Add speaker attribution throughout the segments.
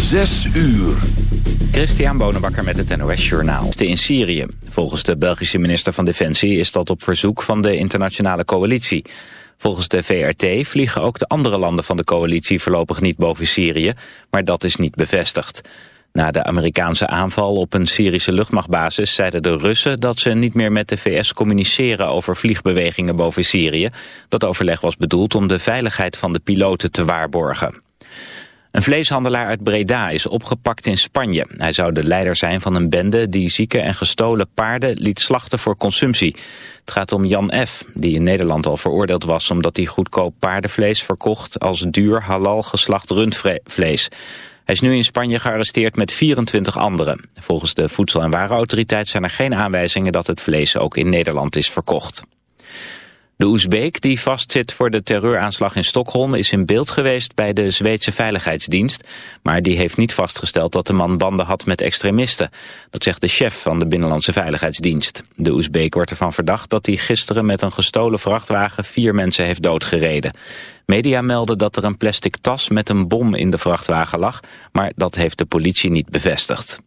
Speaker 1: Zes uur.
Speaker 2: Christian Bonenbakker met het NOS Journaal. In Syrië. Volgens de Belgische minister van Defensie is dat op verzoek van de internationale coalitie. Volgens de VRT vliegen ook de andere landen van de coalitie voorlopig niet boven Syrië, maar dat is niet bevestigd. Na de Amerikaanse aanval op een Syrische luchtmachtbasis zeiden de Russen dat ze niet meer met de VS communiceren over vliegbewegingen boven Syrië. Dat overleg was bedoeld om de veiligheid van de piloten te waarborgen. Een vleeshandelaar uit Breda is opgepakt in Spanje. Hij zou de leider zijn van een bende die zieke en gestolen paarden liet slachten voor consumptie. Het gaat om Jan F., die in Nederland al veroordeeld was omdat hij goedkoop paardenvlees verkocht als duur halal geslacht rundvlees. Hij is nu in Spanje gearresteerd met 24 anderen. Volgens de Voedsel- en Warenautoriteit zijn er geen aanwijzingen dat het vlees ook in Nederland is verkocht. De Oezbeek, die vastzit voor de terreuraanslag in Stockholm... is in beeld geweest bij de Zweedse Veiligheidsdienst... maar die heeft niet vastgesteld dat de man banden had met extremisten. Dat zegt de chef van de Binnenlandse Veiligheidsdienst. De Oezbeek wordt ervan verdacht dat hij gisteren met een gestolen vrachtwagen... vier mensen heeft doodgereden. Media melden dat er een plastic tas met een bom in de vrachtwagen lag... maar dat heeft de politie niet bevestigd.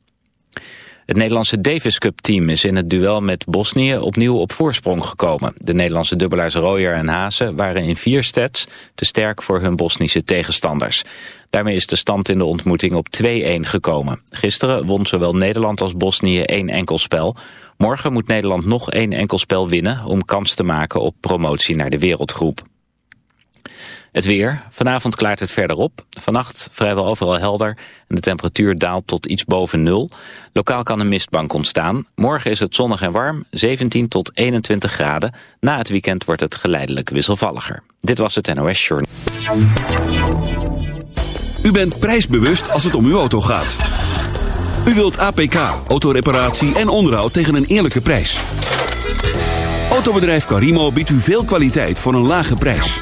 Speaker 2: Het Nederlandse Davis Cup team is in het duel met Bosnië opnieuw op voorsprong gekomen. De Nederlandse dubbelaars Royer en Haase waren in vier sets te sterk voor hun Bosnische tegenstanders. Daarmee is de stand in de ontmoeting op 2-1 gekomen. Gisteren won zowel Nederland als Bosnië één enkel spel. Morgen moet Nederland nog één enkel spel winnen om kans te maken op promotie naar de wereldgroep. Het weer. Vanavond klaart het verder op. Vannacht vrijwel overal helder en de temperatuur daalt tot iets boven nul. Lokaal kan een mistbank ontstaan. Morgen is het zonnig en warm, 17 tot 21 graden. Na het weekend wordt het geleidelijk wisselvalliger. Dit was het NOS Journal.
Speaker 1: U bent prijsbewust als het om uw auto gaat. U wilt APK, autoreparatie en onderhoud tegen een eerlijke prijs. Autobedrijf Carimo biedt u veel kwaliteit voor een lage prijs.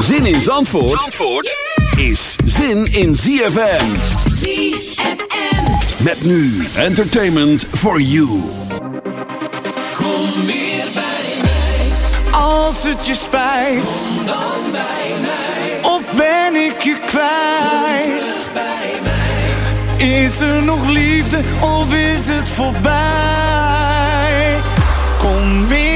Speaker 1: Zin in Zandvoort, Zandvoort is zin in ZFM.
Speaker 3: ZFM.
Speaker 1: Met nu entertainment for you.
Speaker 4: Kom weer bij mij.
Speaker 5: Als het je spijt,
Speaker 4: Kom dan bij mij.
Speaker 5: of ben ik je kwijt?
Speaker 4: Bij mij.
Speaker 5: Is er nog liefde of is het voorbij? Kom weer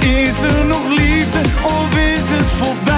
Speaker 5: Is er nog liefde of is het voorbij?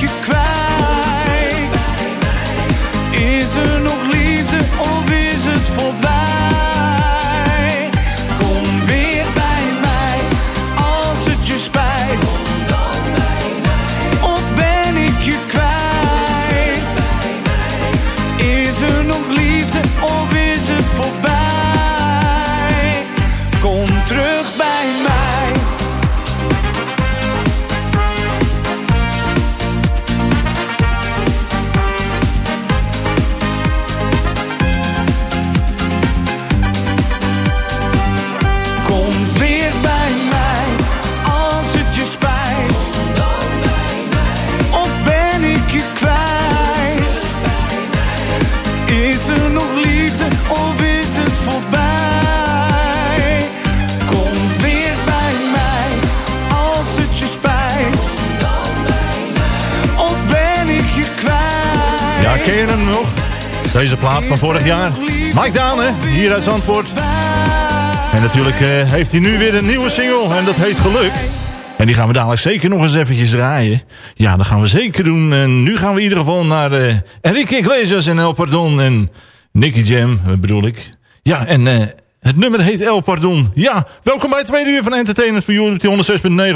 Speaker 5: Ben ik
Speaker 6: van vorig jaar. Mike Daan, hè? Hier uit Zandvoort. En natuurlijk eh, heeft hij nu weer een nieuwe single. En dat heet Geluk. En die gaan we dadelijk zeker nog eens eventjes draaien. Ja, dat gaan we zeker doen. En nu gaan we in ieder geval naar uh, Enrique Iglesias en El Pardon. En Nicky Jam, eh, bedoel ik. Ja, en het nummer heet El Pardon. Ja, welkom bij het tweede uur van Entertainment voor jullie op die 106.9,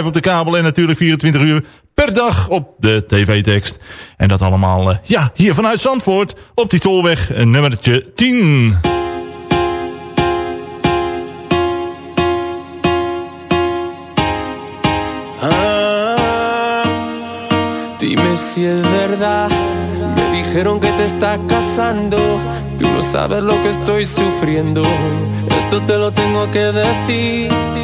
Speaker 6: 104.5 op de kabel. En natuurlijk 24 uur per dag op de tv-tekst. En dat allemaal, uh, ja, hier vanuit Zandvoort op die tolweg, nummertje 10.
Speaker 7: Dime si es verdad. Me dijeron que te estás casando. Tú no sabes lo que estoy sufriendo. Esto te lo tengo que decir.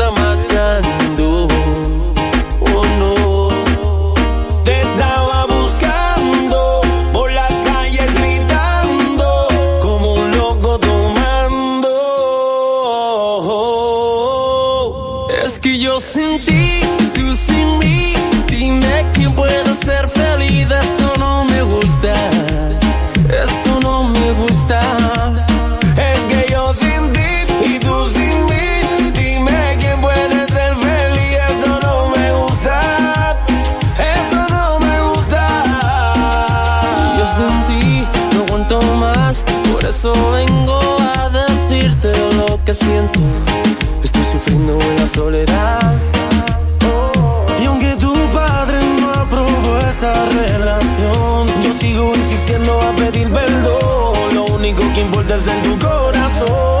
Speaker 7: Estoy sufriendo en la soledad.
Speaker 8: Y aunque tu padre no aprobó esta relación, yo sigo insistiendo a pedir perdón. Lo único que importa es en tu corazón.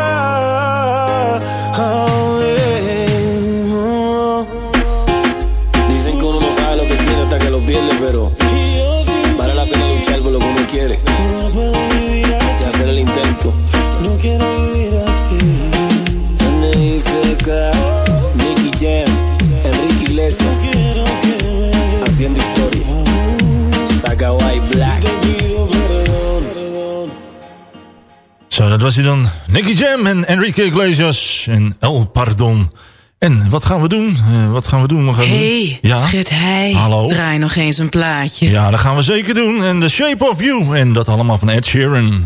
Speaker 6: Dat was hij dan. Nicky Jam en Enrique Iglesias en El Pardon. En wat gaan we doen? Eh, wat gaan we doen? We gaan
Speaker 9: Hey,
Speaker 6: doen? Ja?
Speaker 9: Fred Heij,
Speaker 6: Hallo?
Speaker 9: draai nog eens een plaatje.
Speaker 6: Ja, dat gaan we zeker doen. En The Shape of You. En dat allemaal van Ed Sheeran.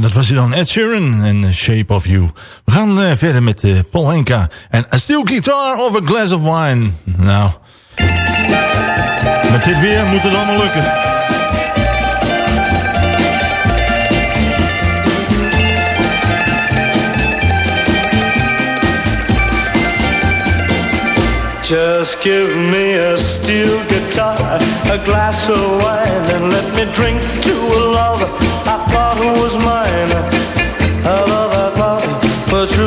Speaker 6: Dat was hij dan. Ed Sheeran en Shape of You. We gaan eh, verder met eh, Paul Henka. En A Steel Guitar of a Glass of Wine. Nou, met dit weer moet het allemaal lukken.
Speaker 10: Just give me a steel guitar, a glass of wine, and let me drink to a love I thought was mine. A love I thought was true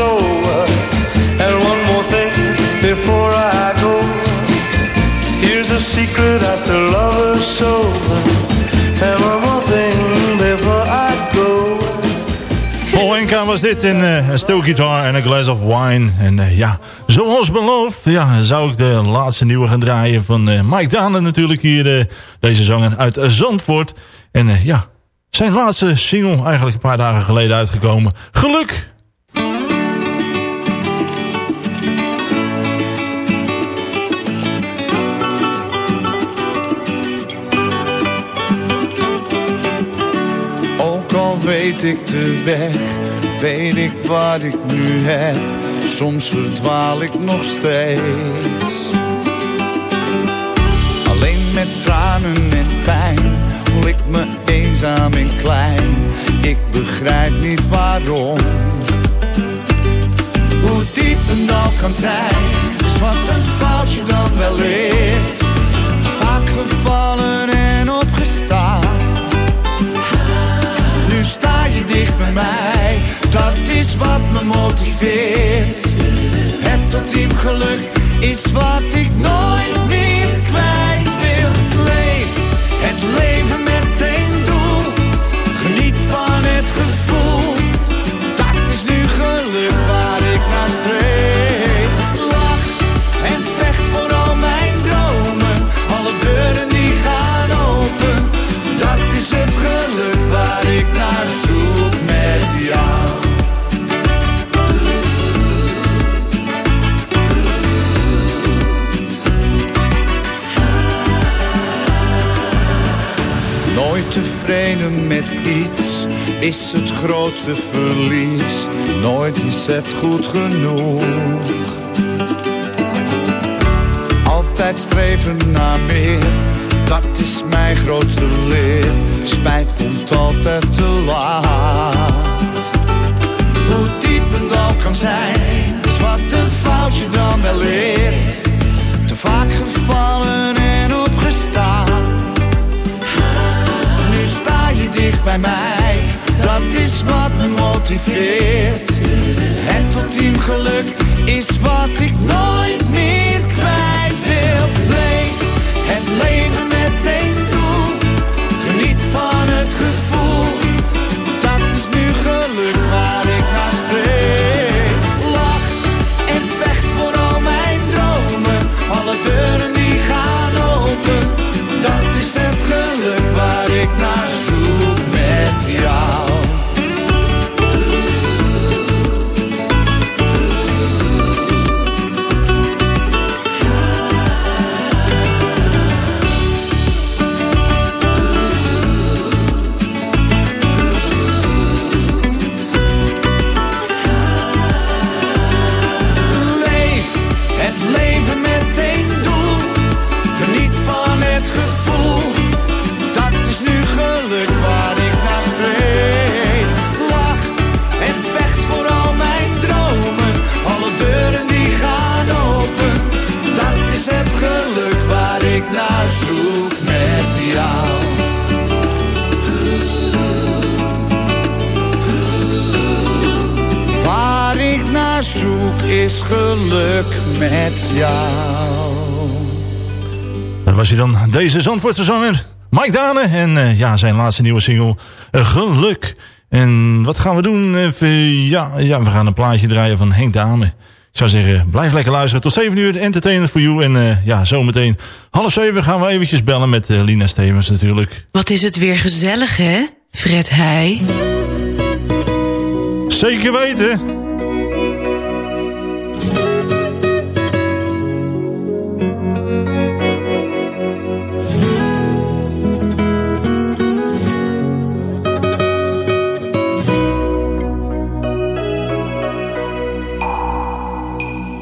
Speaker 10: so. And one more thing before I go. Here's a secret, I love so. And one more thing before I go.
Speaker 6: Paul Enka was dit in eh, een stoelgitaar en een glass of wine. En eh, ja, zoals beloofd, ja, zou ik de laatste nieuwe gaan draaien van eh, Mike Dane natuurlijk hier. deze zanger uit Zandvoort. En ja, zijn laatste single eigenlijk een paar dagen geleden uitgekomen. Geluk!
Speaker 5: Weet ik de weg, weet ik wat ik nu heb. Soms verdwaal ik nog steeds. Alleen met tranen en pijn voel ik me eenzaam en klein. Ik begrijp niet waarom. Hoe diep een dal kan zijn, is wat een foutje dan wel leert. Vaak gevallen en dat is wat me motiveert. Het ultiem geluk is wat ik nooit meer kwijt wil. Leef het leven met één doel, geniet van het gevoel. Dat is nu geluk waar ik naar streef. Lach en vecht voor al mijn dromen, alle deuren die gaan open. Dat is het geluk waar ik naar zoek met iets is het grootste verlies. Nooit is het goed genoeg. Altijd streven naar meer, dat is mijn grootste leer. Spijt komt altijd te laat. Hoe diep een dal kan zijn, is wat een foutje dan wel leert. Te vaak gevallen dat is wat me motiveert. Het ultiem geluk is wat ik nooit meer kwijt wil. Leef het leven met één doel, geniet van het gevoel. Dat is nu geluk waar ik naar streef. Lach en vecht voor al mijn dromen, alle deuren die gaan open. Dat is het geluk waar ik naar zoek geluk met jou.
Speaker 6: Dat was hij dan, deze Zandvoortse zanger, Mike Dane. En eh, ja, zijn laatste nieuwe single, eh, Geluk. En wat gaan we doen? Even, ja, ja, we gaan een plaatje draaien van Henk Dame. Ik zou zeggen, blijf lekker luisteren. Tot 7 uur, entertainment for you. En eh, ja, zometeen half 7 gaan we eventjes bellen met eh, Lina Stevens natuurlijk.
Speaker 9: Wat is het weer gezellig, hè? Fred Heij.
Speaker 6: Zeker weten.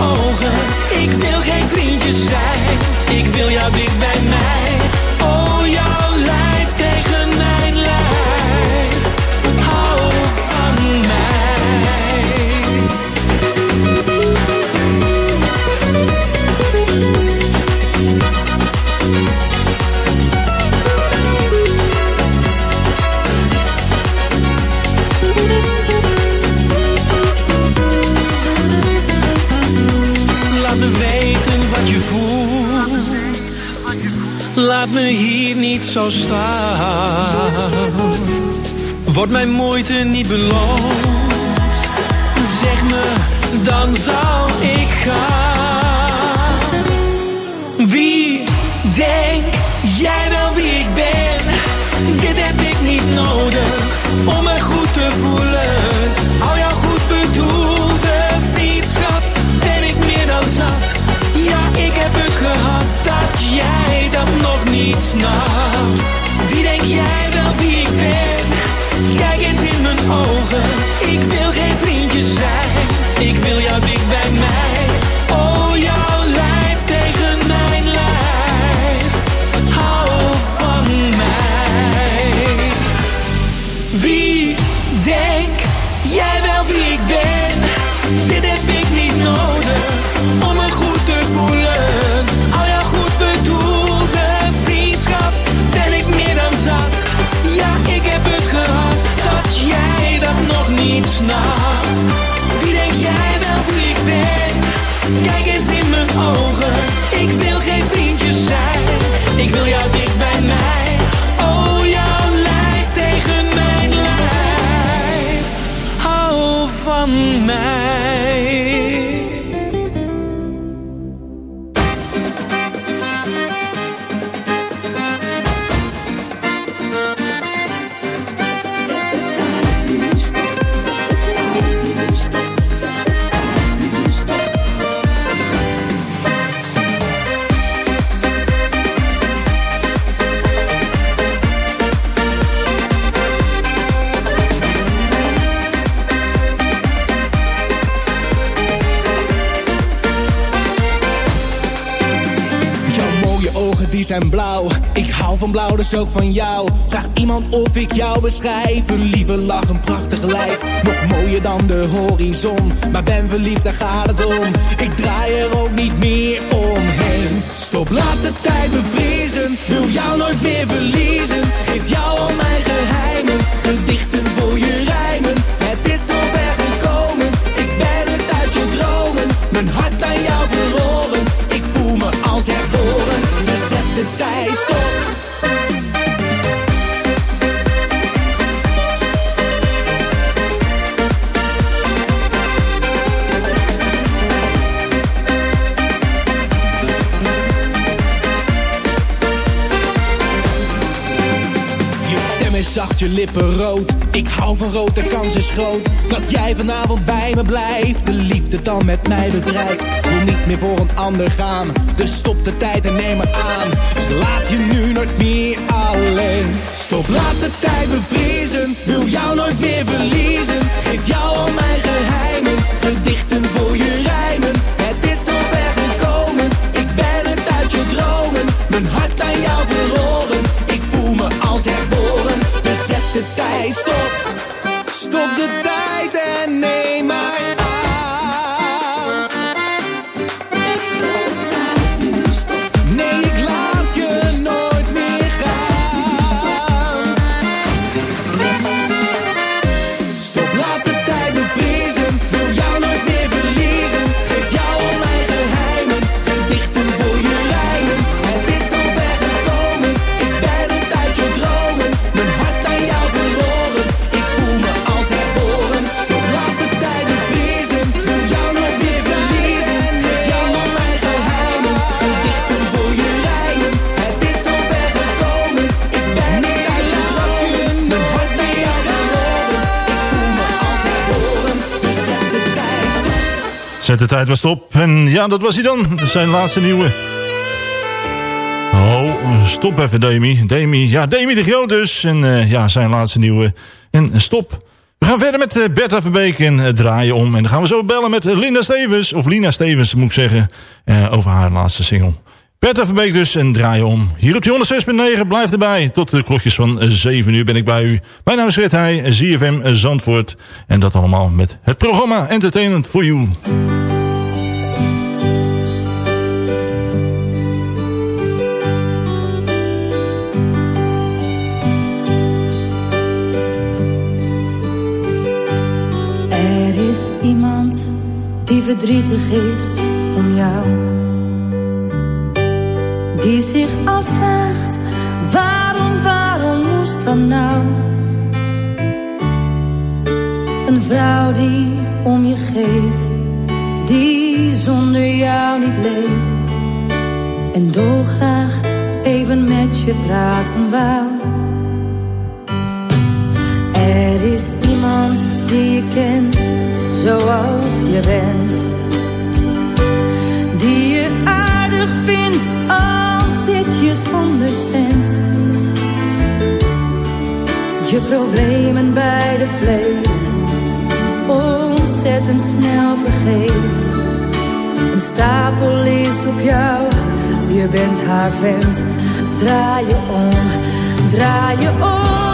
Speaker 11: Ogen. Ik wil geen vriendjes zijn. Ik wil jou dicht bij mij. Hier niet zo staan. Wordt mijn moeite niet beloond? Zeg me, dan zal ik gaan. Wie denk jij wel wie ik ben? Kijk eens in mijn ogen. Ik wil
Speaker 12: blauw. Ik hou van blauw, dus ook van jou. Vraagt iemand of ik jou beschrijf. Een lieve lach, een prachtig lijf. Nog mooier dan de horizon. Maar ben verliefd, daar gaat het om. Ik draai er ook niet meer omheen. Stop, laat de tijd bevriezen. Wil jou nooit meer verliezen. Geef jou al mijn geheimen. Gedichten voor je rijmen. Tijd stop. Je lippen rood. Ik hou van rood, de kans is groot. Dat jij vanavond bij me blijft. De liefde dan met mij bedrijft. Wil niet meer voor een ander gaan. Dus stop de tijd en neem me aan. Laat je nu nooit meer alleen. Stop, laat de tijd bevriezen. Wil jou nooit meer verliezen. Geef jou al mijn geheimen. Gedichten voor je rijmen. Tijd stop. Stop de tijd
Speaker 6: De tijd was stop. En ja, dat was hij dan. Zijn laatste nieuwe. Oh, stop even Demi. Demi, ja, Demi de Groot dus. En uh, ja, zijn laatste nieuwe. En stop. We gaan verder met uh, Bertha Verbeek en draaien om. En dan gaan we zo bellen met Linda Stevens. Of Lina Stevens moet ik zeggen. over haar laatste single. Bertha Verbeek dus en draaien om. Hier op die 106.9, blijf erbij. Tot de klokjes van 7 uur ben ik bij u. Mijn naam is Fred Heij, ZFM Zandvoort. En dat allemaal met het programma Entertainment for You.
Speaker 13: Er is iemand die verdrietig is om jou die zich afvraagt waarom, waarom moest dan nou? Een vrouw die om je geeft, die zonder jou niet leeft. En dolgraag even met je praten wou. Er is iemand die je kent, zoals je bent. Je problemen bij de vleet, ontzettend snel vergeet. Een stapel is op jou, je bent haar vent. Draai je om, draai je om.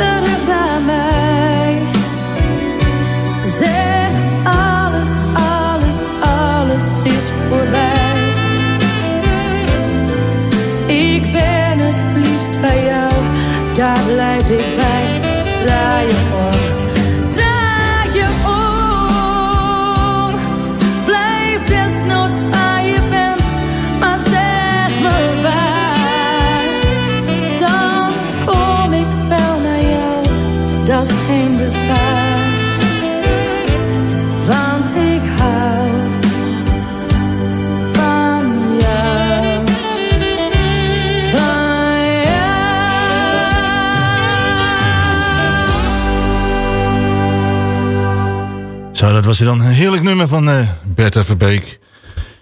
Speaker 13: Daar
Speaker 6: Zo, dat was dan een heerlijk nummer van uh, Bertha Verbeek.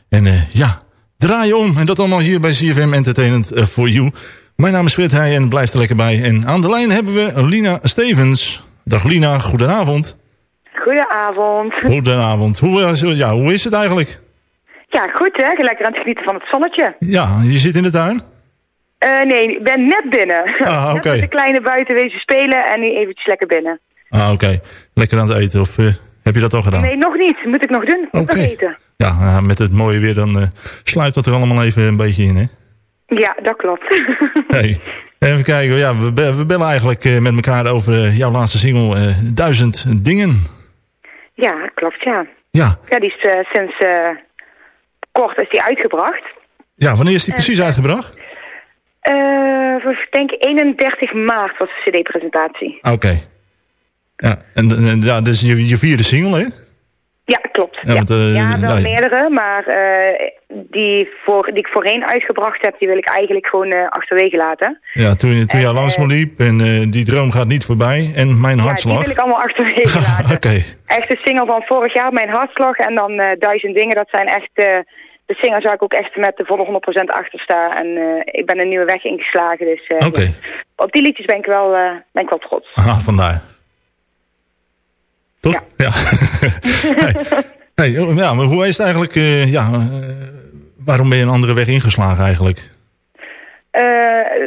Speaker 6: En uh, ja, draai je om. En dat allemaal hier bij CFM Entertainment uh, for You. Mijn naam is Frit Heij en blijf er lekker bij. En aan de lijn hebben we Lina Stevens. Dag Lina, goedenavond.
Speaker 14: Goedenavond.
Speaker 6: Goedenavond. Hoe, ja, hoe is het eigenlijk?
Speaker 14: Ja, goed hè. Lekker aan het genieten van het zonnetje.
Speaker 6: Ja, je zit in de tuin?
Speaker 14: Uh, nee, ik ben net binnen.
Speaker 6: Ah, oké. Okay.
Speaker 14: De kleine buiten wezen spelen en nu eventjes lekker binnen.
Speaker 6: Ah, oké. Okay. Lekker aan het eten of... Heb je dat al gedaan?
Speaker 14: Nee, nog niet. Moet ik nog doen.
Speaker 6: Okay.
Speaker 14: eten.
Speaker 6: Ja, met het mooie weer dan uh, sluit dat er allemaal even een beetje in, hè?
Speaker 14: Ja, dat klopt.
Speaker 6: hey, even kijken. Ja, we, we bellen eigenlijk uh, met elkaar over uh, jouw laatste single, Duizend Dingen.
Speaker 14: Ja, klopt, ja.
Speaker 6: Ja.
Speaker 14: Ja, die is sinds kort is die uitgebracht.
Speaker 6: Ja, wanneer is die precies uitgebracht?
Speaker 14: ik denk 31 maart was de cd-presentatie.
Speaker 6: Oké. Okay. Ja, en, en ja, dit is je, je vierde single, hè?
Speaker 14: Ja, klopt.
Speaker 6: Ja,
Speaker 14: Ja,
Speaker 6: want, eh,
Speaker 14: ja wel
Speaker 6: ja,
Speaker 14: meerdere, maar eh, die, voor, die ik voorheen uitgebracht heb, die wil ik eigenlijk gewoon eh, achterwege laten.
Speaker 6: Ja, toen, je- toen jij langs me liep en die droom gaat niet voorbij en mijn
Speaker 14: Ja, die
Speaker 6: hartslag.
Speaker 14: wil ik allemaal achterwege laten.
Speaker 6: Oké,
Speaker 14: Echt de single van vorig jaar, Mijn Hartslag, en dan Duizend Dingen. Dat zijn echt de singles waar ik ook echt met de volle 100% achter sta. En ik ben een nieuwe weg ingeslagen, dus op die liedjes ben ik wel, ben ik wel trots.
Speaker 6: Aha, vandaar. Toch? Ja. hey. Hey, oh, ja, maar hoe is het eigenlijk, eh, ja, eh, waarom ben je een andere weg ingeslagen eigenlijk?
Speaker 14: Eh,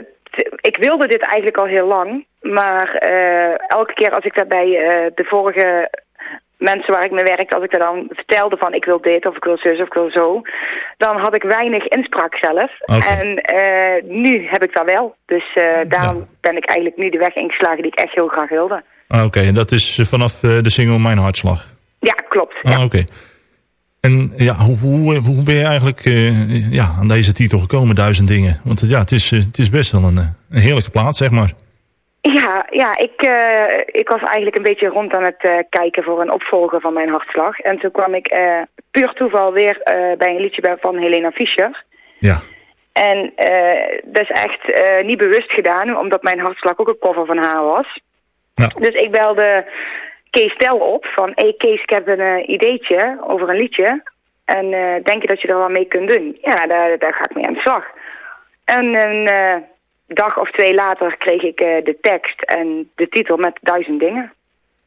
Speaker 14: ik wilde dit eigenlijk al heel lang. Maar elke keer als ik dat bij eh, de vorige mensen waar ik mee werkte, als ik daar dan vertelde van ik wil dit of ik wil zus of ik wil zo, dan had ik weinig inspraak zelf. En nu heb ik dat wel. Dus daarom ben ik eigenlijk nu de weg ingeslagen die ik echt heel graag wilde.
Speaker 6: Ah, Oké, en dat is eh, vanaf eh, de single Mijn Hartslag.
Speaker 14: Ja, klopt.
Speaker 6: Ah, oké. En ja, hoe, hoe, hoe ben je eigenlijk eh, ja, aan deze titel gekomen, Duizend Dingen? Want ja, het is, eh, het is best wel een, eh, een heerlijke plaats, zeg maar.
Speaker 14: Ja, ja ik, eh, ik was eigenlijk een beetje rond aan het eh, kijken voor een opvolger van mijn hartslag. En toen kwam ik eh, puur toeval weer eh, bij een liedje van Helena Fischer.
Speaker 6: Ja.
Speaker 14: En eh, dat is echt eh, niet bewust gedaan, omdat mijn hartslag ook een cover van haar was.
Speaker 6: Ja.
Speaker 14: Dus ik belde Kees Tel op van, hé hey Kees, ik heb een eh, ideetje over een liedje. En eh, denk je dat je er wel mee kunt doen? Ja, daar, daar ga ik mee aan de slag. En een eh, dag of twee later kreeg ik de tekst en de titel met duizend dingen.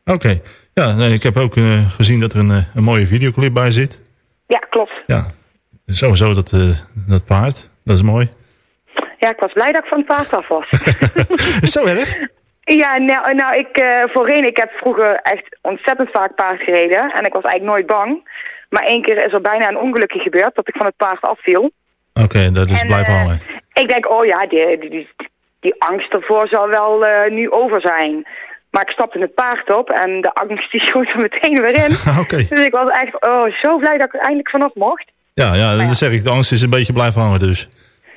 Speaker 6: Oké. Ja, nee, ik heb ook gezien dat er een, een mooie videoclip bij zit.
Speaker 14: Ja, klopt.
Speaker 6: Ja, sowieso dat, dat paard. Dat is mooi.
Speaker 14: Ja, ik was blij dat ik van het paard af was.
Speaker 6: Zo erg?
Speaker 14: Ja, nou, nou ik, eh voorheen, ik heb vroeger echt ontzettend vaak paard gereden. En ik was eigenlijk nooit bang. Maar één keer is er bijna een ongelukje gebeurd dat ik van het paard afviel.
Speaker 6: Oké, dat is
Speaker 14: En,
Speaker 6: blijven
Speaker 14: eh,
Speaker 6: hangen.
Speaker 14: Ik denk, oh ja, die, die, die, die angst ervoor zal wel eh, nu over zijn. Maar ik stapte het paard op en de angst die schoot er meteen weer in.
Speaker 6: Oké.
Speaker 14: Dus ik was echt oh, zo blij dat ik er eindelijk vanaf mocht.
Speaker 6: Ja, ja, dat zeg ik. De angst is een beetje blijven hangen dus.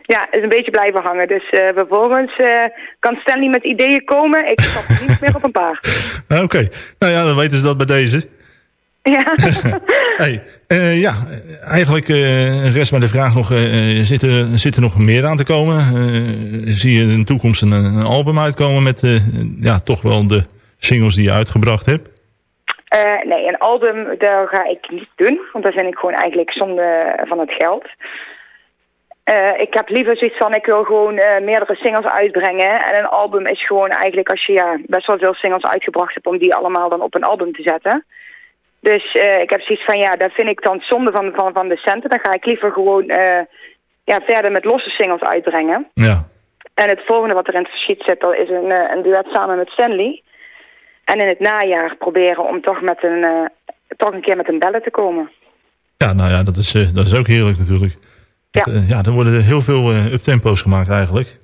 Speaker 14: Ja, is een beetje blijven hangen. Dus eh, vervolgens eh, kan Stanley met ideeën komen. Ik stap niet meer op een paard.
Speaker 6: Nou, Oké, nou ja, dan weten ze dat bij deze.
Speaker 14: Ja.
Speaker 6: Hey, eh, ja, eigenlijk rest mij de vraag nog, zit, er, zit er nog meer aan te komen? Zie je in de toekomst een, een album uitkomen met ja, toch wel de singles die je uitgebracht hebt?
Speaker 14: Nee, een album, daar ga ik niet doen. Want dat vind ik gewoon eigenlijk zonde van het geld. Eh, ik heb liever zoiets van, ik wil gewoon eh, meerdere singles uitbrengen. En een album is gewoon eigenlijk als je ja, best wel veel singles uitgebracht hebt... om die allemaal dan op een album te zetten. Dus eh, ik heb zoiets van, ja, dat vind ik dan zonde van, van, van de centen. Dan ga ik liever gewoon ja, verder met losse singles uitbrengen.
Speaker 6: Ja.
Speaker 14: En het volgende wat er in het verschiet zit, dat is een, een duet samen met Stanley. En in het najaar proberen om toch, met een, toch een keer met een bellen te komen.
Speaker 6: Ja, nou ja, dat is, dat is ook heerlijk natuurlijk.
Speaker 14: Ja.
Speaker 6: Dat, eh, ja, er worden heel veel eh, uptempo's gemaakt eigenlijk.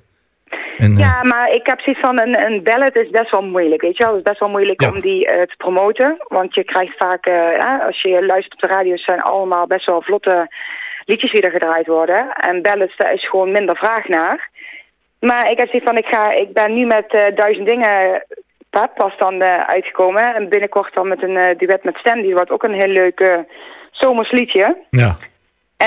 Speaker 6: En, eh,
Speaker 14: Ja, maar ik heb zoiets van een, een ballad is best wel moeilijk, weet je wel. Het is best wel moeilijk
Speaker 6: Ja.
Speaker 14: om die eh, te promoten. Want je krijgt vaak, eh, als je luistert op de radio, zijn allemaal best wel vlotte liedjes die er gedraaid worden. En ballads, daar is gewoon minder vraag naar. Maar ik heb zoiets van, ik, ga, ik ben nu met eh, duizend dingen pa- pas dan eh, uitgekomen. En binnenkort dan met een eh, duet met Stanley, wat ook een heel leuk eh, zomers liedje.
Speaker 6: ja.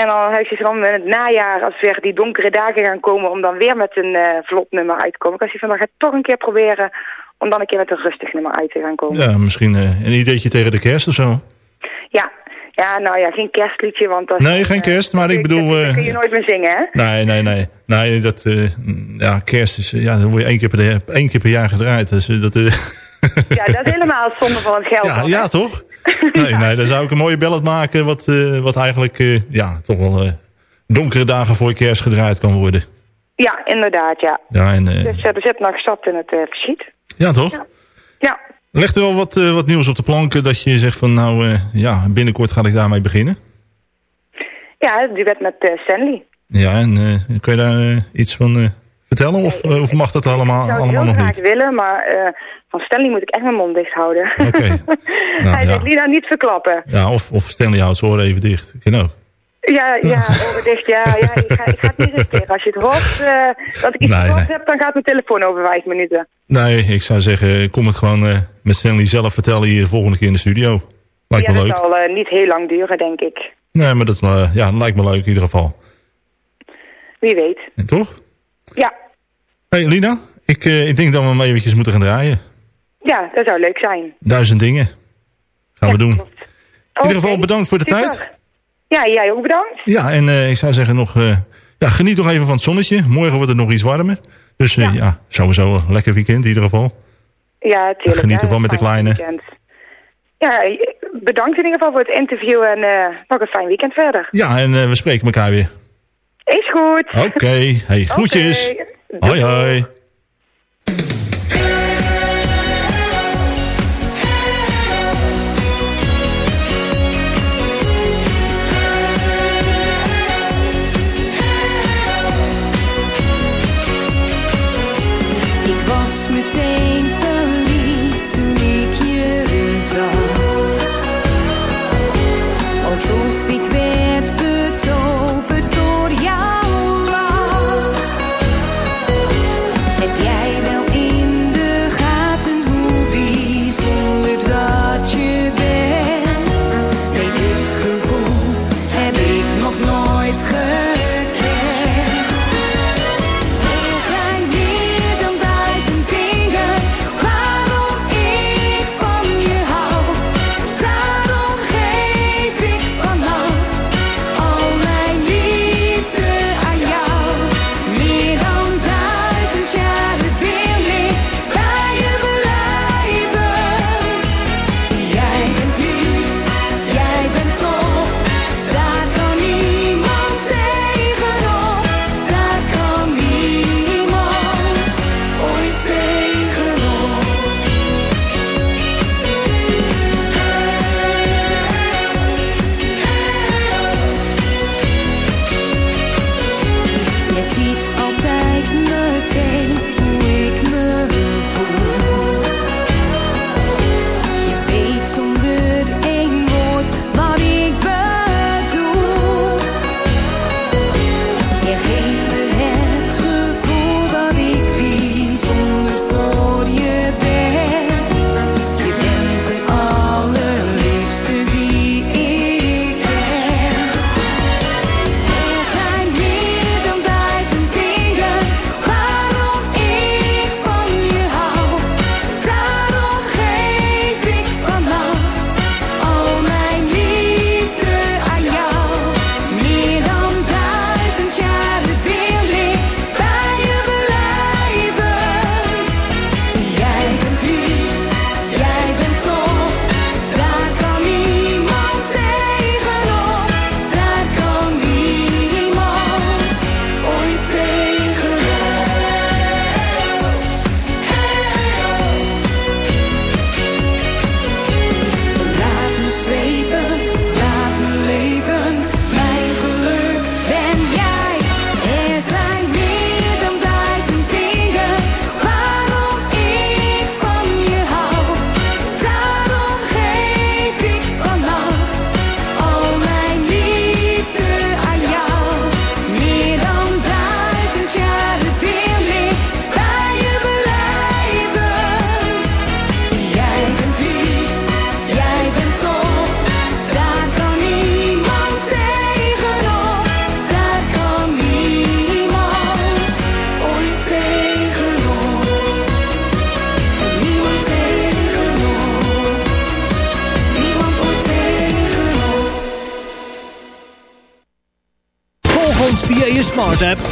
Speaker 14: En dan heb je dan in het najaar, als weer die donkere dagen gaan komen, om dan weer met een eh, vlot nummer uit te komen. Ik was van, dan ga ik toch een keer proberen om dan een keer met een rustig nummer uit te gaan komen.
Speaker 6: ja, misschien eh, een ideetje tegen de kerst of zo.
Speaker 14: Ja, ja nou ja, geen kerstliedje, want dat
Speaker 6: Nee, geen kerst, maar ik bedoel...
Speaker 14: dat
Speaker 6: eh,
Speaker 14: kun je nooit meer zingen, hè?
Speaker 6: Nee, nee, nee. Nee, dat, eh, ja, kerst is, eh, ja, dan word je één keer per, één keer per jaar gedraaid. Dus, eh, dat, eh,
Speaker 14: Ja, dat is helemaal zonde van het geld.
Speaker 6: ja, ja, toch? Nee, nee, dan zou ik een mooie ballad maken wat, eh, wat eigenlijk, eh, ja, toch wel eh, donkere dagen voor kerst gedraaid kan worden.
Speaker 14: Ja, inderdaad, ja.
Speaker 6: Ja, en,
Speaker 14: Dus er zit nog zat in het verschiet.
Speaker 6: ja toch?
Speaker 14: Ja.
Speaker 6: Leg er wel wat, wat nieuws op de planken dat je zegt van, nou, ja, binnenkort ga ik daarmee beginnen.
Speaker 14: Ja, het duet met Stanley.
Speaker 6: Ja, en kun je daar iets van vertellen? Of, eh, of mag dat allemaal,
Speaker 14: Ik zou het
Speaker 6: allemaal nog
Speaker 14: graag
Speaker 6: niet?
Speaker 14: willen, maar eh, van Stanley moet ik echt mijn mond dicht houden.
Speaker 6: Oké. Nou,
Speaker 14: Hij
Speaker 6: ja.
Speaker 14: Lina, niet verklappen.
Speaker 6: Ja, of, of Stanley houdt zijn oren even dicht. Ken ook.
Speaker 14: Ja, ja, oren dicht, ja, ja. Ik ga, ik ga het niet riskeren. Als je het hoort eh, dat ik iets
Speaker 6: Nee,
Speaker 14: gehoord
Speaker 6: nee.
Speaker 14: heb, dan gaat mijn telefoon over vijf minuten.
Speaker 6: Nee, ik zou zeggen, kom het gewoon met Stanley zelf vertellen hier de volgende keer in de studio.
Speaker 15: Lijkt
Speaker 14: ja,
Speaker 15: me
Speaker 14: dat
Speaker 15: leuk.
Speaker 14: zal eh, niet heel lang duren, denk ik.
Speaker 15: Nee, maar dat ja, lijkt me leuk in ieder geval.
Speaker 14: Wie weet.
Speaker 15: En toch? Hey, Lina, ik, eh, ik denk dat we hem eventjes moeten gaan draaien.
Speaker 14: ja dat zou leuk zijn.
Speaker 15: Duizend dingen. Gaan we doen. In ieder geval bedankt voor de
Speaker 14: super.
Speaker 15: tijd.
Speaker 14: Ja, jij ook bedankt.
Speaker 15: Ja, en eh, ik zou zeggen nog... eh, ja, geniet nog even van het zonnetje. Morgen wordt het nog iets warmer. Dus ja. sowieso een lekker weekend in ieder geval.
Speaker 14: Ja, tuurlijk.
Speaker 15: Geniet ervan met de kleine.
Speaker 14: weekend. Ja, bedankt in ieder geval voor het interview en nog een fijn weekend verder.
Speaker 15: Ja, en we spreken elkaar weer.
Speaker 14: Is goed.
Speaker 15: Oké, hey, groetjes. Hoi, hoi.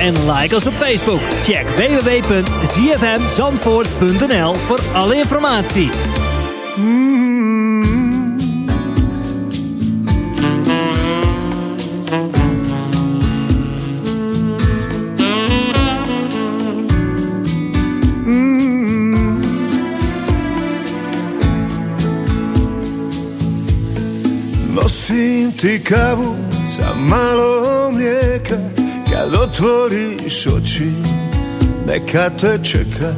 Speaker 16: En like ons op Facebook. Check www.zfmzandvoort.nl voor alle informatie.
Speaker 10: Nosim ti kavu sa malo Kad otvoriš oči Neka te čeka.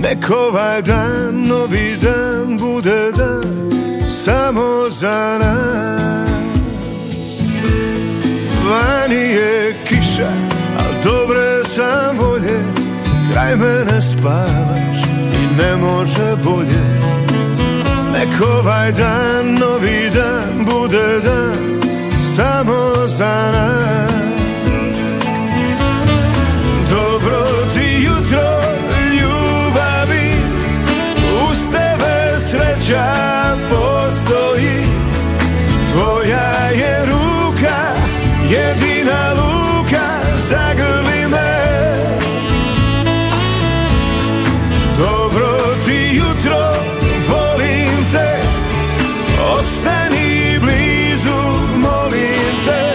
Speaker 10: Nek ovaj dan, novi dan Bude dan samo za nas. Vani je kiša, al dobre sam volje Kraj mene spavaš i ne može bolje. Nek ovaj dan, novi dan, bude dan Samo za nas sreća postoji. Tvoja je ruka, jedina luka Zagrli me. Dobro ti jutro, volim te. Ostani blizu, molim te.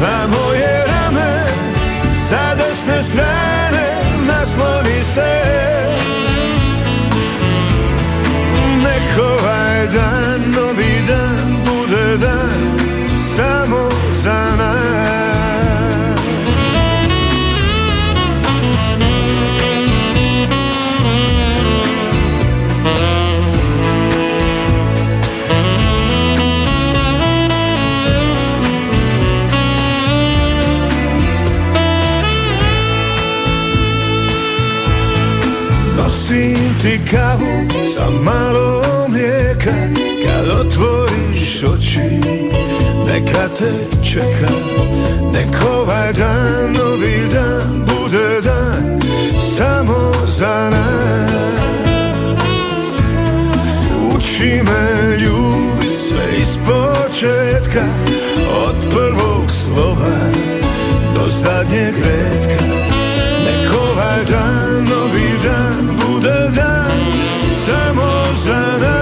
Speaker 10: Na moje rame Sa desne strane ovaj dan, novi dan, bude dan Samo za nas Nosim ti kavu sa malo mlijeka Kad otvoriš oči Neka te čeka Nek ovaj dan, novi dan Bude dan samo za nas. Uči me ljubit sve iz početka Od prvog slova do zadnjeg redka Nek ovaj dan, novi dan, bude dan samo za nas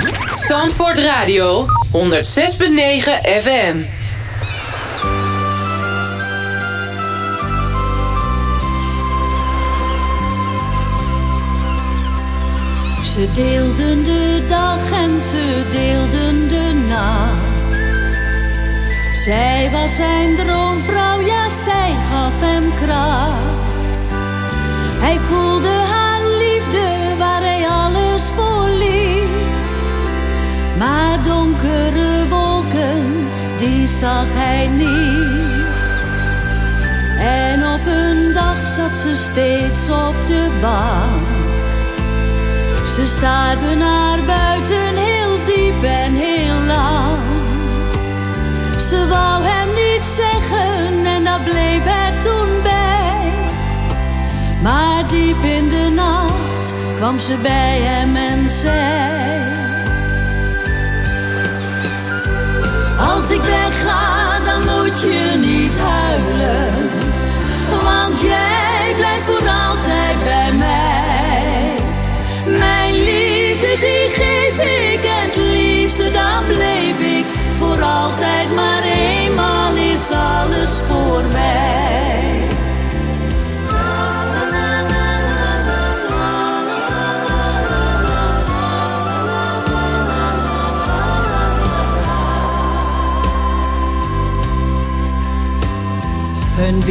Speaker 17: Zandvoort Radio. 106.9 FM.
Speaker 13: Ze deelden de dag en ze deelden de nacht. Zij was zijn droomvrouw, ja, zij gaf hem kracht. Hij voelde zag hij niet. En op een dag zat ze steeds op de bank. Ze staarde naar buiten heel diep en heel lang. Ze wou hem niet zeggen en daar bleef het toen bij. Maar diep in de nacht kwam ze bij hem en zei... Als ik wegga, dan moet je niet huilen. Want jij blijft voor altijd bij mij. Mijn liefde die geef ik het liefste, dan bleef ik voor altijd. Maar eenmaal is alles voorbij. Hun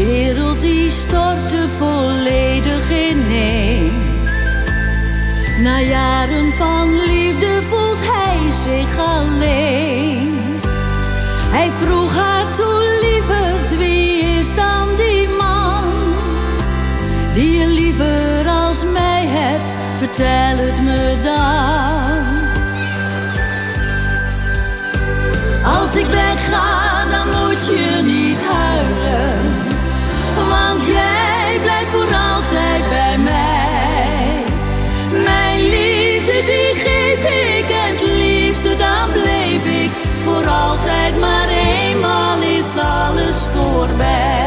Speaker 13: wereld die stortte volledig ineen. Na jaren van liefde voelt hij zich alleen. Hij vroeg haar toen, lieverd, wie is dan die man? Die je liever als mij hebt, vertel het me dan. alles voorbij.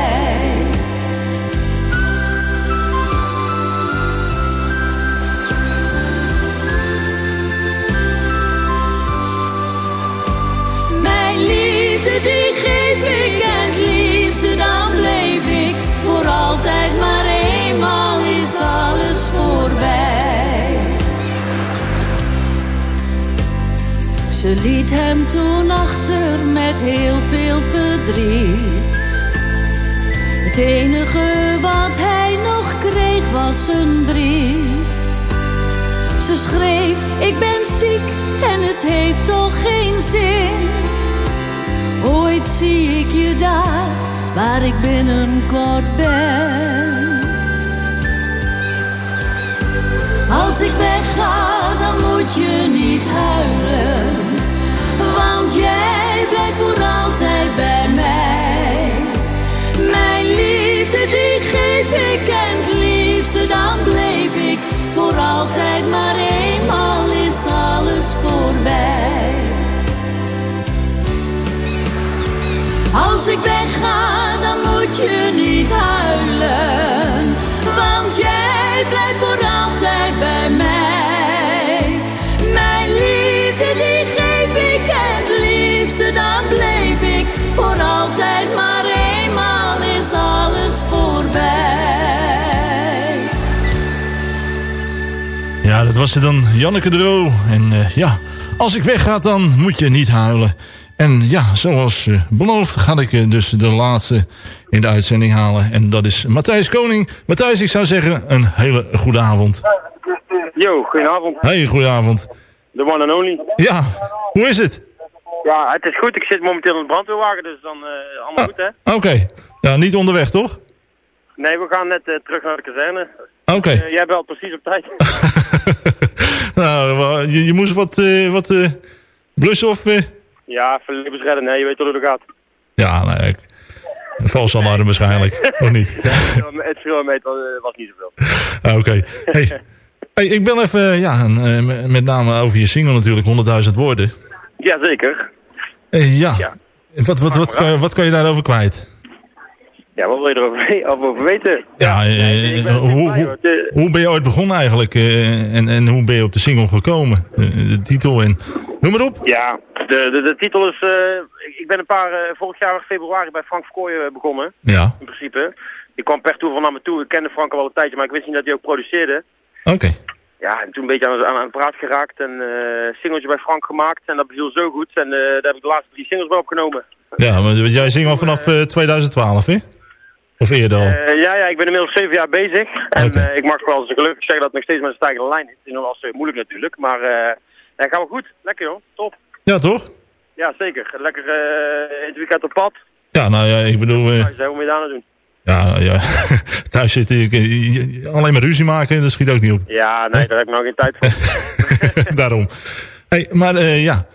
Speaker 13: Ze liet hem toen achter met heel veel verdriet. Het enige wat hij nog kreeg was een brief. Ze schreef, ik ben ziek en het heeft toch geen zin. Ooit zie ik je daar, waar ik binnenkort ben. Als ik wegga, dan moet je niet huilen. Want jij blijft voor altijd bij mij. Mijn liefde, die geef ik en liefste dan bleef ik. Voor altijd maar eenmaal is alles voorbij. Als ik wegga, dan moet je niet huilen. Want jij blijft voor altijd bij mij. Mijn liefde, dan bleef ik. Voor altijd maar eenmaal is alles voorbij.
Speaker 6: Ja, dat was ze dan, Janneke Dro. En eh, ja, als ik wegga, dan moet je niet huilen. En ja, zoals eh, beloofd ga ik eh, dus de laatste in de uitzending halen. En dat is Matthijs Koning. Matthijs, ik zou zeggen, een hele goede avond.
Speaker 18: Yo, goedenavond.
Speaker 6: Hey, goedenavond.
Speaker 18: The one and only.
Speaker 6: Ja, hoe is het?
Speaker 18: Ja, het is goed. Ik zit momenteel in de brandweerwagen, dus dan eh allemaal goed, hè?
Speaker 6: Oké, ja, niet onderweg, toch?
Speaker 18: Nee, we gaan net eh, terug naar de kazerne.
Speaker 6: Oké.
Speaker 18: Eh, jij belt precies op tijd.
Speaker 6: Nou, je, je moest wat, eh, wat blussen of...
Speaker 18: ja, voor levensredden, hè? Je weet hoe het gaat.
Speaker 6: Ja, nee, ik... Een vals alarm waarschijnlijk, of niet?
Speaker 18: het kilometer uh, was niet zoveel.
Speaker 6: Ah, Oké. Hey. hey, ik ben even, ja, met name over je single natuurlijk, 100.000 woorden.
Speaker 18: Jazeker.
Speaker 6: Eh, ja. Wat, wat, wat, kan, je- wat kan je daarover kwijt?
Speaker 18: Ja, wat wil je erover we- over weten?
Speaker 6: Ja, eh, hoe, hoe, hoe ben je ooit begonnen eigenlijk? eh, en, en hoe ben je op de single gekomen? Eh, de titel en... Noem maar op.
Speaker 18: Ja, de, de, de titel is... eh, ik- ik ben een paar... eh, vorig jaar februari bij Frank Verkooyen begonnen.
Speaker 6: Ja.
Speaker 18: In principe. Die kwam per toeval naar me toe. Ik kende Frank al wel een tijdje, maar ik wist niet dat hij ook produceerde.
Speaker 6: Oké.
Speaker 18: Ja, en toen een beetje aan, aan, aan het praat geraakt en eh singeltje bij Frank gemaakt. En dat beviel zo goed. En eh, daar heb ik de laatste drie singles bij opgenomen.
Speaker 6: Ja, maar jij zingt al vanaf eh, 2012, hè? Of eerder al?
Speaker 18: Eh, ja, ja, ik ben inmiddels zeven jaar bezig. En eh, ik mag wel eens gelukkig zeggen dat het nog steeds met een stijgende lijn is. Het is nog wel eh, moeilijk natuurlijk. Maar eh ja, gaat wel goed. Lekker joh. Top.
Speaker 6: Ja, toch?
Speaker 18: Ja, zeker. Lekker eh het weekend op pad.
Speaker 6: Ja, nou ja, ik bedoel... eh,
Speaker 18: hoe moet je daar nou doen?
Speaker 6: Ja, ja. thuis zitten, ik, eh, alleen maar ruzie maken, dat schiet ook niet op.
Speaker 18: Ja, nee, daar heb ik nou geen tijd voor.
Speaker 6: Daarom. Hey, maar eh, ja.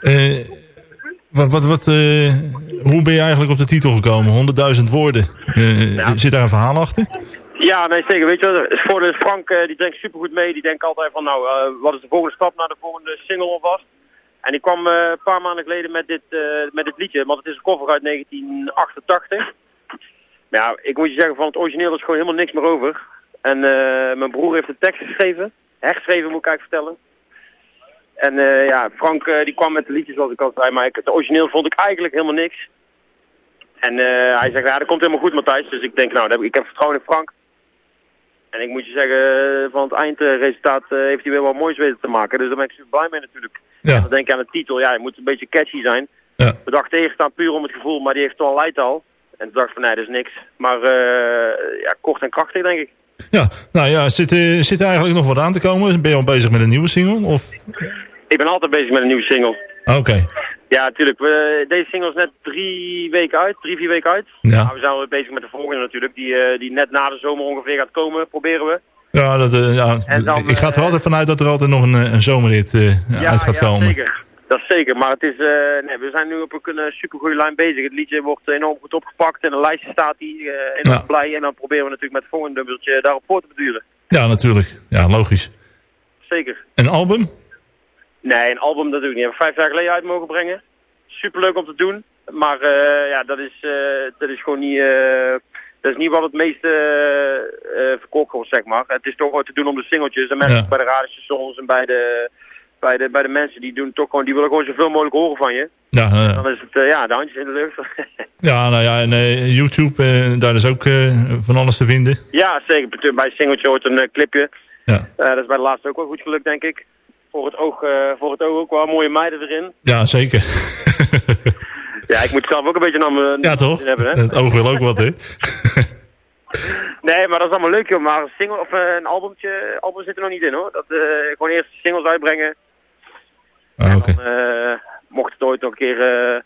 Speaker 6: Eh, wat, wat, wat, hoe ben je eigenlijk op de titel gekomen? 100.000 woorden. Eh, Zit daar een verhaal achter?
Speaker 18: Ja, nee, zeker. Weet je, wel, het voordeel is Frank, die denkt supergoed mee. Die denkt altijd van, nou, wat is de volgende stap naar de volgende single alvast? En die kwam een paar maanden geleden met dit, met dit liedje, want het is een cover uit 1988. Ja, ik moet je zeggen, van het origineel is gewoon helemaal niks meer over. En eh, mijn broer heeft de tekst geschreven, hergeschreven moet ik eigenlijk vertellen. En eh, ja, Frank eh, die kwam met de liedjes zoals ik al zei, maar ik, het origineel vond ik eigenlijk helemaal niks. En eh, hij zegt, ja, dat komt helemaal goed Matthijs. Dus ik denk, nou, ik heb vertrouwen in Frank. En ik moet je zeggen, van het eindresultaat heeft hij weer wat moois weten te maken. Dus daar ben ik super blij mee natuurlijk.
Speaker 6: Ja.
Speaker 18: Dan denk ik aan de titel, ja, het moet een beetje catchy zijn.
Speaker 6: Ja.
Speaker 18: We dachten eerst aan puur om het gevoel, maar die heeft al leidt al. En toen dacht ik van, nee, dat is niks. Maar eh, ja, kort en krachtig denk ik.
Speaker 6: Ja, nou ja, zit, eh, zit er eigenlijk nog wat aan te komen? Ben je al bezig met een nieuwe single? Of?
Speaker 18: Ik ben altijd bezig met een nieuwe single.
Speaker 6: Oké.
Speaker 18: Ja, natuurlijk. We, deze single is net drie weken uit, drie, vier weken uit.
Speaker 6: Ja.
Speaker 18: Maar we zijn al bezig met de volgende natuurlijk, die, eh, die net na de zomer ongeveer gaat komen, proberen we.
Speaker 6: Ja, dat, ja
Speaker 18: dan,
Speaker 6: ik ga er altijd vanuit dat er altijd nog een, een zomerrit eh, uit gaat
Speaker 18: ja,
Speaker 6: komen.
Speaker 18: zeker. Dat is zeker. Maar het is, eh, nee, we zijn nu op een uh, supergoeie lijn bezig. Het liedje wordt enorm goed opgepakt. En een lijstje staat die eh enorm blij. En dan proberen we natuurlijk met het volgende dubbeltje daarop voor te beduren.
Speaker 6: Ja, natuurlijk. Ja, logisch.
Speaker 18: Zeker.
Speaker 6: Een album?
Speaker 18: Nee, een album natuurlijk niet. We hebben vijf jaar geleden uit mogen brengen. Superleuk om te doen. Maar eh, ja, dat is, dat is gewoon niet, eh, dat is niet wat het meeste verkocht wordt, zeg maar. Het is toch te doen om de singeltjes. De mensen
Speaker 6: Ja.
Speaker 18: bij de radiostations en bij de, bij, de, bij de mensen die doen toch gewoon, die willen gewoon zoveel mogelijk horen van je.
Speaker 6: Ja,
Speaker 18: Dan is het, eh, ja, de handjes in de lucht.
Speaker 6: ja, nou ja, en eh, YouTube, eh, daar is ook van alles te vinden.
Speaker 18: ja, zeker. Bij singeltje hoort een clipje.
Speaker 6: Ja.
Speaker 18: Dat is bij de laatste ook wel goed gelukt, denk ik. Voor het oog, voor het oog ook wel mooie meiden erin.
Speaker 6: Ja, zeker.
Speaker 18: Ja, ik moet zelf ook een beetje naar mijn
Speaker 6: Ja, toch?
Speaker 18: hebben, hè?
Speaker 6: Het oog wil ook wat, hè?
Speaker 18: Nee, maar dat is allemaal leuk, joh. Maar een single of een albumtje, album zit er nog niet in, hoor. Dat, gewoon eerst singles uitbrengen.
Speaker 6: Ah.
Speaker 18: Dan, eh, mocht het ooit nog een keer eh,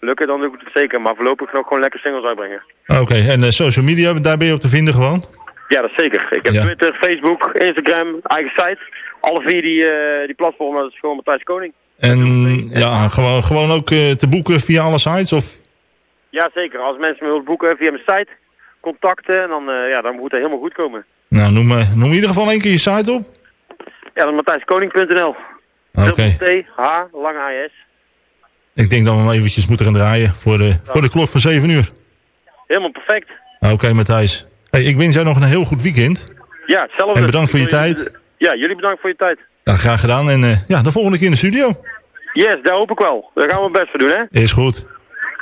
Speaker 18: lukken, dan doe ik het zeker. Maar voorlopig nog gewoon lekker singles uitbrengen.
Speaker 6: Ah, Oké, en eh, social media, daar ben je op te vinden gewoon?
Speaker 18: Ja, dat zeker. Ik heb
Speaker 6: Ja.
Speaker 18: Twitter, Facebook, Instagram, eigen site. Alle vier die, die platformen, dat is gewoon Matthijs Koning.
Speaker 6: En ja, gewoon, gewoon ook te boeken via alle sites? Of?
Speaker 18: Ja, zeker. Als mensen me willen boeken via mijn site, contacten, en dan, ja, dan moet het helemaal goed komen.
Speaker 6: Nou, noem, noem in ieder geval één keer je site op.
Speaker 18: Ja, dat is matthijskoning.nl.
Speaker 6: Oké.
Speaker 18: T, H, lange IS.
Speaker 6: Ik denk dat we hem eventjes moeten gaan draaien voor de, voor de klok van 7 uur.
Speaker 18: Helemaal perfect.
Speaker 6: Oké, Matthijs. Hey, ik wens jou nog een heel goed weekend.
Speaker 18: Ja, hetzelfde.
Speaker 6: En bedankt voor je tijd.
Speaker 18: Ja, jullie bedankt voor je tijd.
Speaker 6: Graag gedaan. En eh, ja, de volgende keer in de studio.
Speaker 18: Yes, daar hoop ik wel. Daar gaan we het best voor doen, hè?
Speaker 6: Is goed.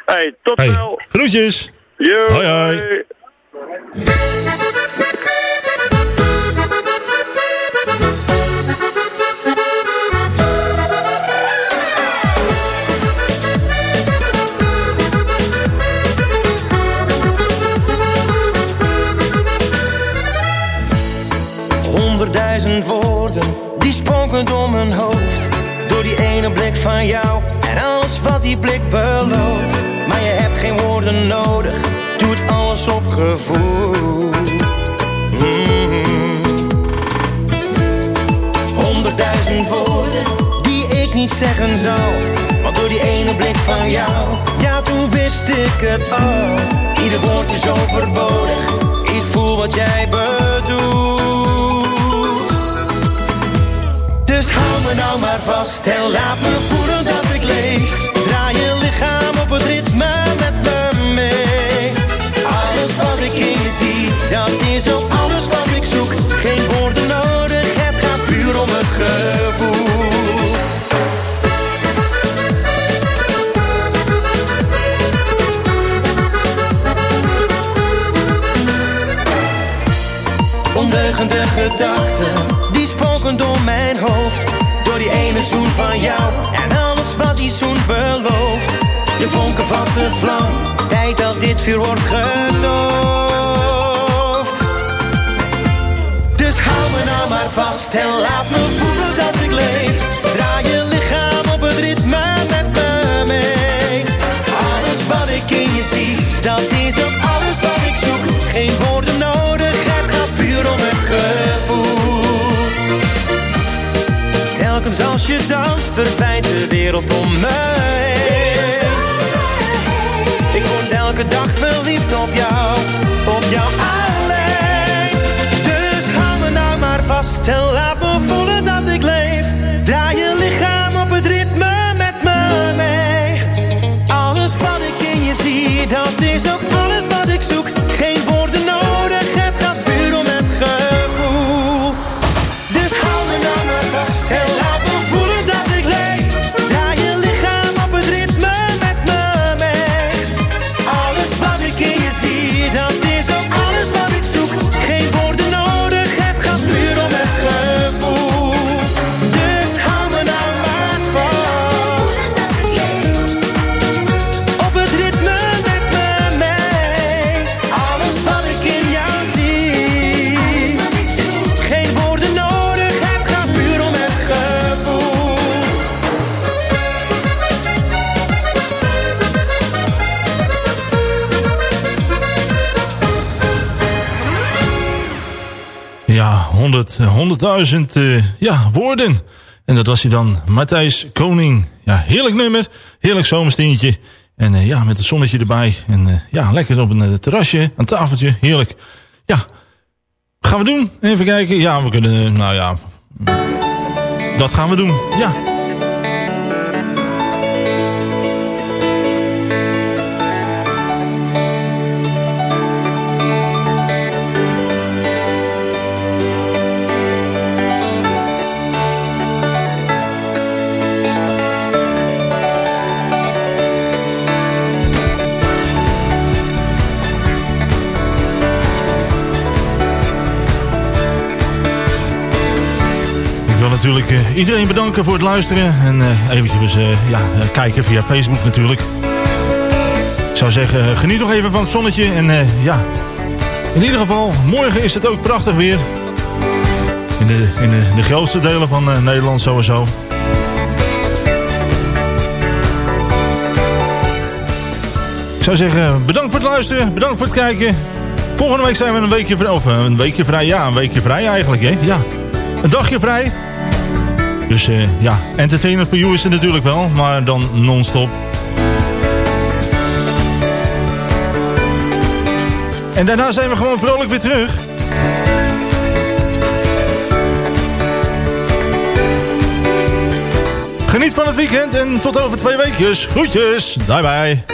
Speaker 18: Hey, tot
Speaker 6: Hey, groetjes.
Speaker 18: Yo.
Speaker 6: Hoi, hoi.
Speaker 15: Mijn hoofd. Door die ene blik van jou en alles wat die blik belooft. Maar je hebt geen woorden nodig, doet alles op gevoel. Mhm. Honderdduizend woorden die ik niet zeggen zal. Want door die ene blik van jou, ja toen wist ik het al. Maar vast en laat me tijd dat dit vuur wordt gedoofd. Dus hou me nou maar vast en laat me voelen dat ik leef. Draai je lichaam op het ritme met me mee. Alles wat ik in je zie, dat is ook alles wat ik zoek. Geen woorden nodig, het gaat puur om het gevoel. Telkens als je danst, verdwijnt de wereld om me.
Speaker 6: 100, 100.000 eh, ja, woorden. En dat was hij dan, Matthijs Koning. Ja, heerlijk nummer, heerlijk zomersteentje. En eh, ja, met het zonnetje erbij. En eh, ja, lekker op een terrasje, een tafeltje, heerlijk. Ja, gaan we doen? Even kijken. Ja, we kunnen, nou ja, dat gaan we doen. Ja. Natuurlijk eh, iedereen bedanken voor het luisteren. En eh eventjes eh, ja, kijken via Facebook natuurlijk. Ik zou zeggen, geniet nog even van het zonnetje. En ja, in ieder geval, morgen is het ook prachtig weer. In de, in de, grootste delen van Nederland sowieso. Ik zou zeggen, bedankt voor het luisteren. Bedankt voor het kijken. Volgende week zijn we een weekje vrij. Of een weekje vrij. Ja, een weekje vrij eigenlijk. Hè? Ja, een dagje vrij. Dus eh, ja, entertainment for you is het natuurlijk wel. Maar dan non-stop. En daarna zijn we gewoon vrolijk weer terug. Geniet van het weekend en tot over twee weekjes. Groetjes. Bye bye.